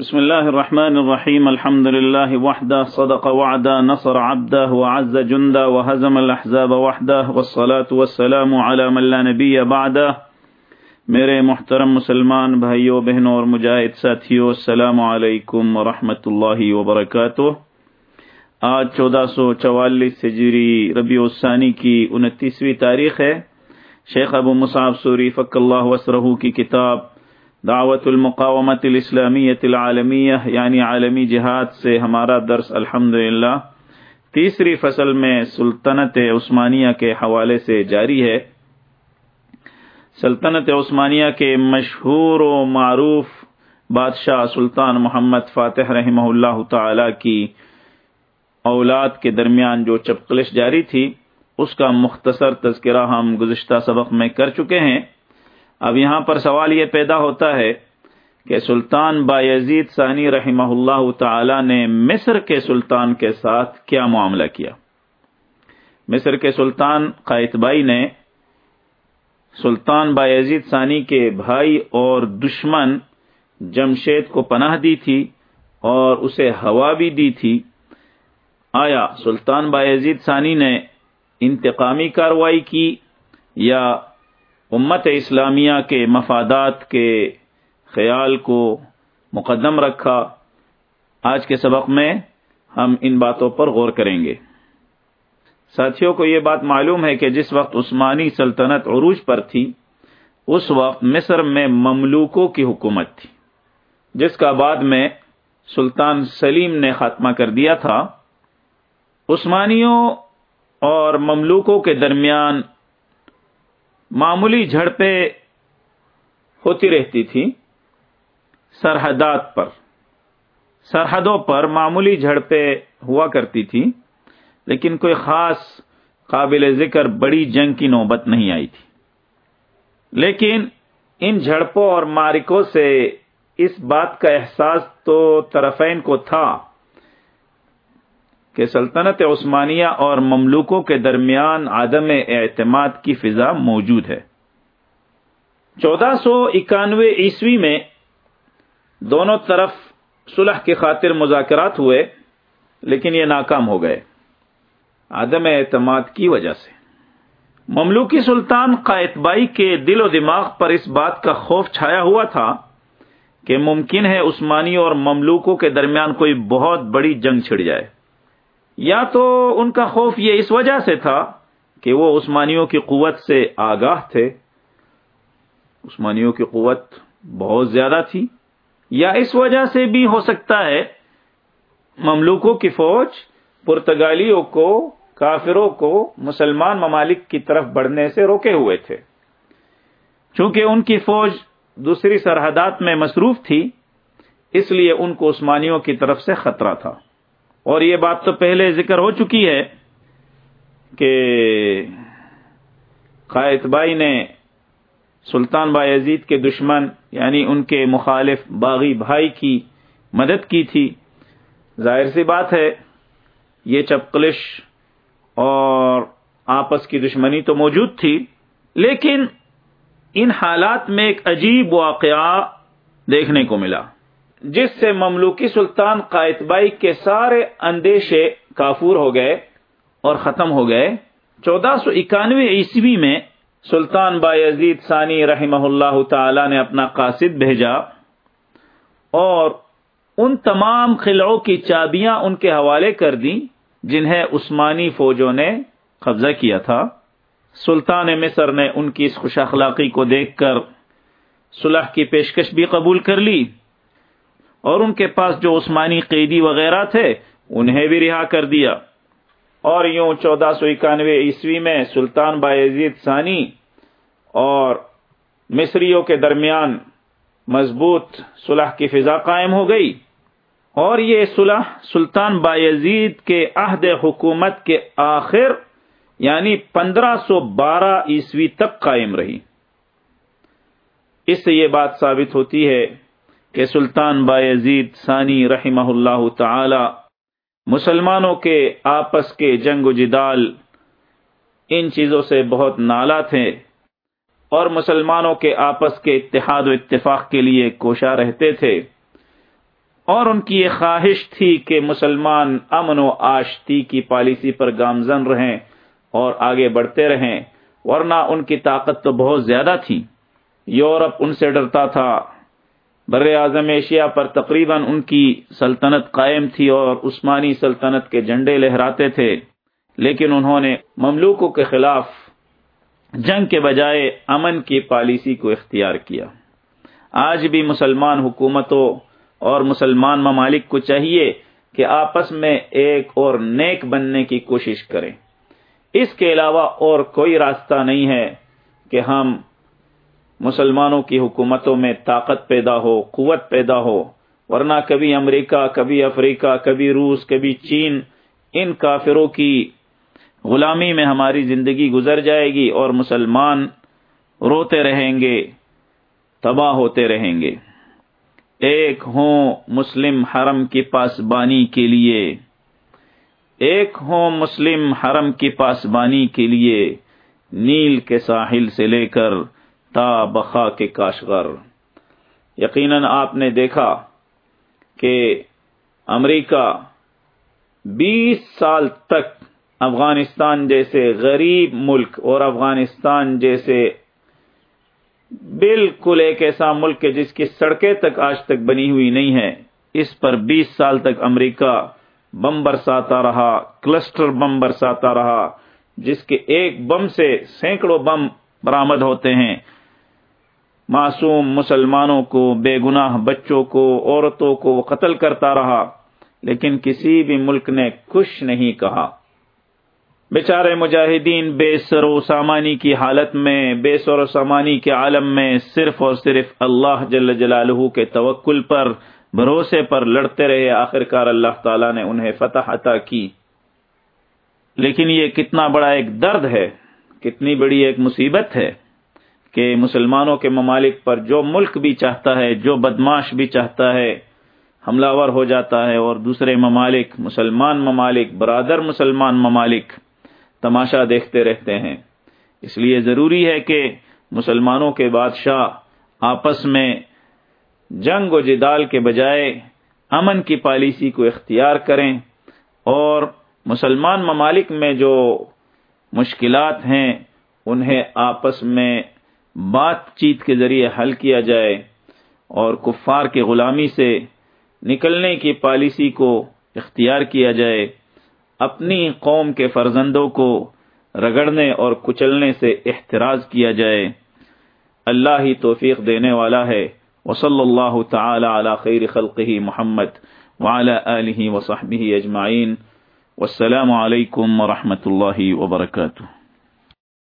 بسم الله الرحمن الرحيم الحمد لله وحده صدق وعدا نصر عبده وعز جنده وهزم الأحزاب وحده والصلاة والسلام على من لا نبي بعده میرے محترم مسلمان بھائیوں بہنوں اور مجاہد ساتھیوں السلام علیکم ورحمۃ اللہ وبرکاتہ۔ آج چودہ سو چوالیس ہجری ربیع الثانی کی انتیسویں تاریخ ہے۔ شیخ ابو مصعب سوری فق اللہ وسرہ کی کتاب دعوت المقامت الاسلامیت العالمیہ یعنی عالمی جہاد سے ہمارا درس الحمد تیسری فصل میں سلطنت عثمانیہ کے حوالے سے جاری ہے۔ سلطنت عثمانیہ کے مشہور و معروف بادشاہ سلطان محمد فاتح رحمہ اللہ تعالی کی اولاد کے درمیان جو چپکلش جاری تھی، اس کا مختصر تذکرہ ہم گزشتہ سبق میں کر چکے ہیں۔ اب یہاں پر سوال یہ پیدا ہوتا ہے کہ سلطان با یزید ثانی رحمہ اللہ تعالی نے مصر کے سلطان کے ساتھ کیا معاملہ کیا؟ مصر کے سلطان قائد بائی نے سلطان با یزید ثانی کے بھائی اور دشمن جمشید کو پناہ دی تھی اور اسے ہوا بھی دی تھی۔ آیا سلطان با یزید ثانی نے انتقامی کاروائی کی یا امت اسلامیہ کے مفادات کے خیال کو مقدم رکھا۔ آج کے سبق میں ہم ان باتوں پر غور کریں گے۔ ساتھیوں کو یہ بات معلوم ہے کہ جس وقت عثمانی سلطنت عروج پر تھی، اس وقت مصر میں مملوکوں کی حکومت تھی، جس کا بعد میں سلطان سلیم نے خاتمہ کر دیا تھا۔ عثمانیوں اور مملوکوں کے درمیان معمولی جھڑپیں ہوتی رہتی تھی سرحدات پر۔ سرحدوں پر معمولی جھڑپیں ہوا کرتی تھی، لیکن کوئی خاص قابل ذکر بڑی جنگ کی نوبت نہیں آئی تھی۔ لیکن ان جھڑپوں اور مارکوں سے اس بات کا احساس تو طرفین کو تھا۔ کہ سلطنت عثمانیہ اور مملوکوں کے درمیان عدم اعتماد کی فضا موجود ہے۔ چودہ سو اکانوے عیسوی میں دونوں طرف صلح کی خاطر مذاکرات ہوئے، لیکن یہ ناکام ہو گئے۔ عدم اعتماد کی وجہ سے۔ مملوکی سلطان قائد بائی کے دل و دماغ پر اس بات کا خوف چھایا ہوا تھا کہ ممکن ہے عثمانی اور مملوکوں کے درمیان کوئی بہت بڑی جنگ چھڑ جائے۔ یا تو ان کا خوف یہ اس وجہ سے تھا کہ وہ عثمانیوں کی قوت سے آگاہ تھے۔ عثمانیوں کی قوت بہت زیادہ تھی۔ یا اس وجہ سے بھی ہو سکتا ہے مملوکوں کی فوج پرتگالیوں کو، کافروں کو مسلمان ممالک کی طرف بڑھنے سے روکے ہوئے تھے۔ چونکہ ان کی فوج دوسری سرحدات میں مصروف تھی، اس لیے ان کو عثمانیوں کی طرف سے خطرہ تھا۔ اور یہ بات تو پہلے ذکر ہو چکی ہے کہ قائد بائی نے سلطان بائی عزید کے دشمن یعنی ان کے مخالف باغی بھائی کی مدد کی تھی۔ ظاہر سی بات ہے، یہ چپکلش اور آپس کی دشمنی تو موجود تھی، لیکن ان حالات میں ایک عجیب واقعہ دیکھنے کو ملا۔ جس سے مملوکی سلطان قائد بائی کے سارے اندیشے کافور ہو گئے اور ختم ہو گئے۔ چودہ سو اکانوے عیسوی میں سلطان بائی عزید ثانی رحمہ اللہ تعالی نے اپنا قاصد بھیجا اور ان تمام خلعوں کی چابیاں ان کے حوالے کر دیں جنہیں عثمانی فوجوں نے قبضہ کیا تھا۔ سلطان مصر نے ان کی اس خوش اخلاقی کو دیکھ کر صلح کی پیشکش بھی قبول کر لی۔ اور ان کے پاس جو عثمانی قیدی وغیرہ تھے، انہیں بھی رہا کر دیا۔ اور یوں چودہ سو اکانوے عیسوی میں سلطان باعزید ثانی اور مصریوں کے درمیان مضبوط صلح کی فضا قائم ہو گئی۔ اور یہ صلح سلطان باعزید کے عہد حکومت کے آخر یعنی پندرہ سو بارہ عیسوی تک قائم رہی۔ اس سے یہ بات ثابت ہوتی ہے کہ سلطان باعزید ثانی رحمہ اللہ تعالی مسلمانوں کے آپس کے جنگ و جدال ان چیزوں سے بہت نالا تھے اور مسلمانوں کے آپس کے اتحاد و اتفاق کے لیے کوشاں رہتے تھے اور ان کی یہ خواہش تھی کہ مسلمان امن و آشتی کی پالیسی پر گامزن رہیں اور آگے بڑھتے رہیں، ورنہ ان کی طاقت تو بہت زیادہ تھی۔ یورپ ان سے ڈرتا تھا۔ بر اعظم ایشیا پر تقریباً ان کی سلطنت قائم تھی اور عثمانی سلطنت کے جھنڈے لہراتے تھے، لیکن انہوں نے مملوکوں کے خلاف جنگ کے بجائے امن کی پالیسی کو اختیار کیا۔ آج بھی مسلمان حکومتوں اور مسلمان ممالک کو چاہیے کہ آپس میں ایک اور نیک بننے کی کوشش کریں۔ اس کے علاوہ اور کوئی راستہ نہیں ہے کہ ہم مسلمانوں کی حکومتوں میں طاقت پیدا ہو، قوت پیدا ہو، ورنہ کبھی امریکہ، کبھی افریقہ، کبھی روس، کبھی چین، ان کافروں کی غلامی میں ہماری زندگی گزر جائے گی اور مسلمان روتے رہیں گے، تباہ ہوتے رہیں گے۔ ایک ہوں مسلم حرم کی پاسبانی کے لیے۔ ایک ہوں مسلم حرم کی پاسبانی کے لیے۔ نیل کے ساحل سے لے کر تا بخا کے کاشغر یقیناً آپ نے دیکھا کہ امریکہ بیس سال تک افغانستان جیسے غریب ملک اور افغانستان جیسے بالکل ایک ایسا ملک ہے جس کی سڑکیں تک آج تک بنی ہوئی نہیں ہے اس پر بیس سال تک امریکہ بم برساتا رہا، کلسٹر بم برساتا رہا، جس کے ایک بم سے سینکڑوں بم برامد ہوتے ہیں۔ معصوم مسلمانوں کو، بے گناہ بچوں کو، عورتوں کو وہ قتل کرتا رہا، لیکن کسی بھی ملک نے کچھ نہیں کہا۔ بیچارے مجاہدین بے سر و سامانی کی حالت میں، بے سر و سامانی کے عالم میں صرف اور صرف اللہ جل جلالہ کے توکل پر، بھروسے پر لڑتے رہے۔ آخر کار اللہ تعالی نے انہیں فتح عطا کی۔ لیکن یہ کتنا بڑا ایک درد ہے، کتنی بڑی ایک مصیبت ہے۔ کہ مسلمانوں کے ممالک پر جو ملک بھی چاہتا ہے، جو بدماش بھی چاہتا ہے، حملہ ور ہو جاتا ہے اور دوسرے ممالک، مسلمان ممالک، برادر مسلمان ممالک تماشا دیکھتے رہتے ہیں۔ اس لیے ضروری ہے کہ مسلمانوں کے بادشاہ آپس میں جنگ و جدال کے بجائے امن کی پالیسی کو اختیار کریں اور مسلمان ممالک میں جو مشکلات ہیں، انہیں آپس میں بات چیت کے ذریعے حل کیا جائے اور کفار کی غلامی سے نکلنے کی پالیسی کو اختیار کیا جائے، اپنی قوم کے فرزندوں کو رگڑنے اور کچلنے سے احتراز کیا جائے۔ اللہ ہی توفیق دینے والا ہے۔ وصلی اللہ تعالی علی خیر خلقه محمد وعلى آله وصحبه اجمعین۔ والسلام علیکم ورحمۃ اللہ وبرکاتہ۔